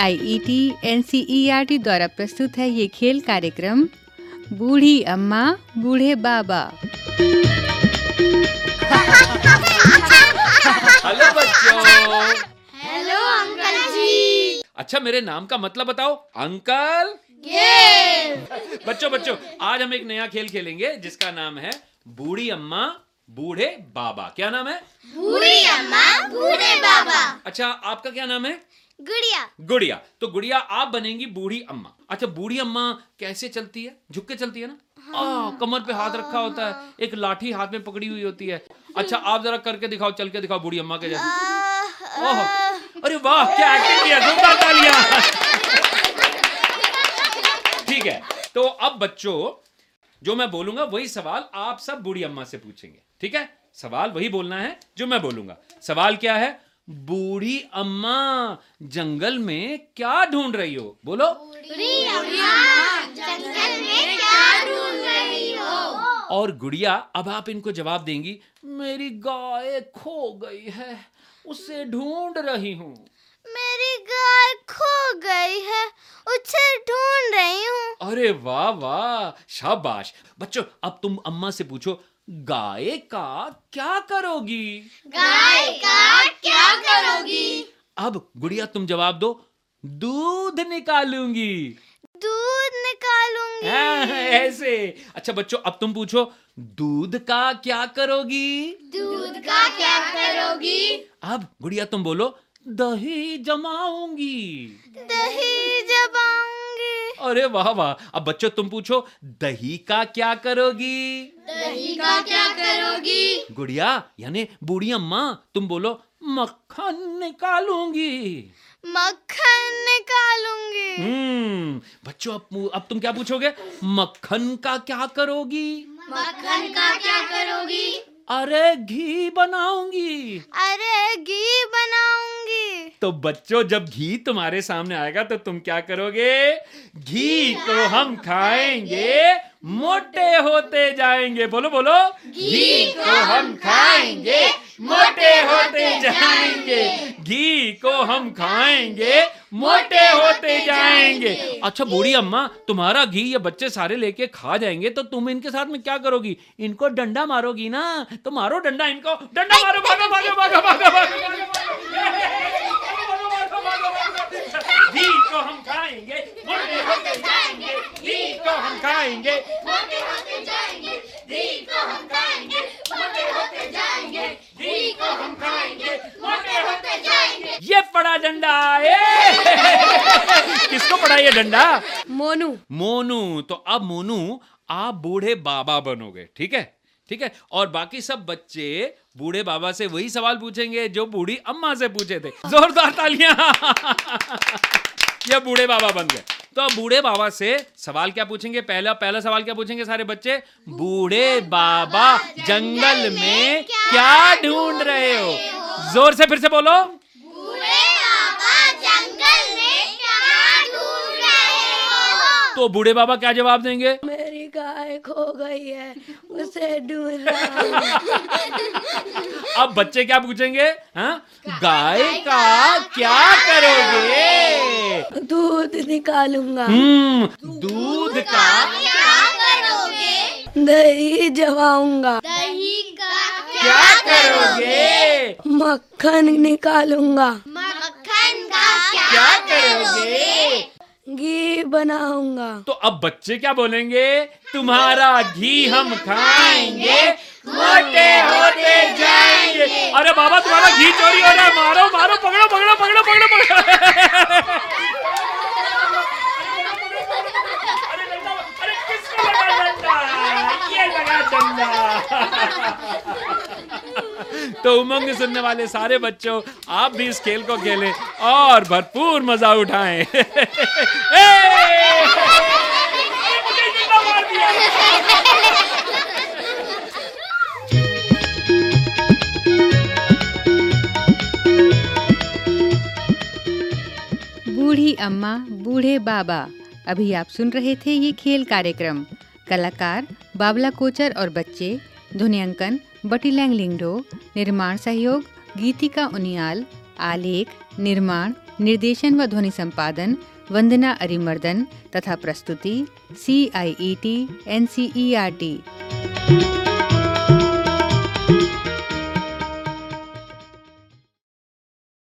I E T N C E R T द्वारा प्रस्तुत है ये खेल कार्यक्रम। बूढ़ी अम्मा बूढ़े बाबा। हेलो बच्चों। हेलो अंकल जी अच्छा मेरे नाम का मतलब बताओ। अंकल? ये बच्चों बच्चों आज हम एक नया खेल खेलेंगे जिसका नाम है बूढ़ी अम्मा बूढ़े बाबा। क्या नाम है? बूढ़ी अम्मा बूढ़े बाबा। अच्छा आपका क्या नाम है? गुड़िया। गुड़िया। तो गुड़िया आप बनेंगी बूढ़ी अम्मा। अच्छा बूढ़ी अम्मा कैसे चलती है? झुक के चलती है ना? हाँ, आ, कमर पे हाथ रखा होता है। एक लाठी हाथ में पकड़ी हुई होती है। अच्छा आप जरा करके दिखाओ चल के दिखाओ बूढ़ी अम्मा के जैसे। ओह। अरे वाह क्या एक्टिंग किया जोरदार तालियाँ ठीक है तो अब बच्चों जो मैं बोलूँगा वही सवाल आप सब बूढ़ी अम्मा से पूछेंगे। ठीक है? सवाल वही बोलना है जो मैं बोलूँगा। सवाल क्या है? बूढ़ी अम्मा जंगल में क्या ढूंढ रही हो? बोलो। बूढ़ी अम्मा जंगल में क्या ढूंढ रही हो? और गुड़िया अब आप इनको जवाब देंगी मेरी गाय खो गई है उसे ढूंढ रही हूँ। मेरी गाय खो गई है उसे ढूंढ रही हूँ। अरे वाह वाह शाबाश। बच्चों अब तुम अम्मा से पूछो गाय का क्या करोगी? गाय का क्या करोगी? अब गुड़िया तुम जवाब दो। दूध निकालूँगी। दूध निकालूँगी। हाँ, ऐसे। अच्छा बच्चों अब तुम पूछो दूध का क्या करोगी? दूध का क्या करोगी? अब गुड़िया तुम बोलो दही जमाऊँगी। दही जमाऊँगी। अरे वाह वाह। अब बच्चों तुम पूछो दही का क्या करोगी? दही का क्या करोगी? गुड़िया यानी बूढ़ी अम्मा तुम बोलो मक्खन निकालूँगी। मक्खन निकालूँगी। हम्म बच्चों अब अब तुम क्या पूछोगे? मक्खन का क्या करोगी? मक्खन का क्या करोगी? अरे घी बनाऊँगी। अरे घी बनाऊँगी। तो बच्चों जब घी तुम्हारे सामने आएगा तो तुम क्या करोगे? घी को हम खाएँगे। मोटे होते जाएँगे। बोलो बोलो। घी को हम खाएँगे मोटे होते जाएँगे। घी को हम खाएँगे मोटे होते जाएँगे अच्छा बूढ़ी अम्मा तुम्हारा घी ये बच्चे सारे लेके खा जाएँगे तो तुम इनके साथ में क्या करोगी इनको डंडा मारोगी ना तो मारो डंडा इनको डंडा मारो भागो भागो भागो भागो भागो घी को हम खाएँगे मोटे होते जाएँगे घी को हम खाएँगे मोटे होते जाएँगे घी को हम खाएँगे मोटे होते जाएँगे घी को हम खाएँगे मोटे होते जाएँगे ये पड़ा डंडा ए! किसको पड़ा ये डंडा? मोनू। मोनू। तो अब मोनू आप बूढ़े बाबा बनोगे ठीक है? ठीक है? और बाकी सब बच्चे बूढ़े बाबा से वही सवाल पूछेंगे जो बूढ़ी अम्मा से पूछे थे। जोरदार तालियाँ। ये बूढ़े बाबा बन गए। तो अब बूढ़े बाबा से सवाल क्या पूछेंगे? पहला पहला सवाल क्या पूछेंगे सारे बच्चे? बूढ़े बाबा जंगल में क्या ढूंढ रहे हो? ज़ोर से फिर से बोलो बूढ़े बाबा जंगल में क्या ढूंढ रहे हो तो बूढ़े बाबा क्या जवाब देंगे? मेरी गाय खो गई है उसे ढूंढ अब बच्चे क्या पूछेंगे? हाँ? गाय का क्या करोगे? दूध निकालूँगा। हम्म दूध का क्या करोगे? दही जमाऊँगा। दही का क्या करोगे? मक्खन निकालूँगा मक्खन का क्या करोगे घी बनाऊँगा। तो अब बच्चे क्या बोलेंगे? तुम्हारा घी हम खाएँगे, मोटे होते जाएँगे। अरे बाबा, तुम्हारा घी चोरी हो रहा है। मारो मारो, पकड़ो पकड़ो अरे डंडा, अरे किसको लगा डंडा? ये लगा डंडा। तो उमंग सुनने वाले सारे बच्चों, आप भी इस खेल को खेलें और भरपूर मज़ा उठाएँ। बूढ़ी अम्मा, बूढ़े बाबा, अभी आप सुन रहे थे ये खेल कार्यक्रम कलाकार बाबला कोचर और बच्चे ध्वनियांकन बटी लैंग लिंगडो, निर्माण सहयोग, गीतिका उनियाल, आलेख, निर्माण, निर्देशन व ध्वनि संपादन, वंदना अरिमर्दन तथा प्रस्तुति C I E T N C E R T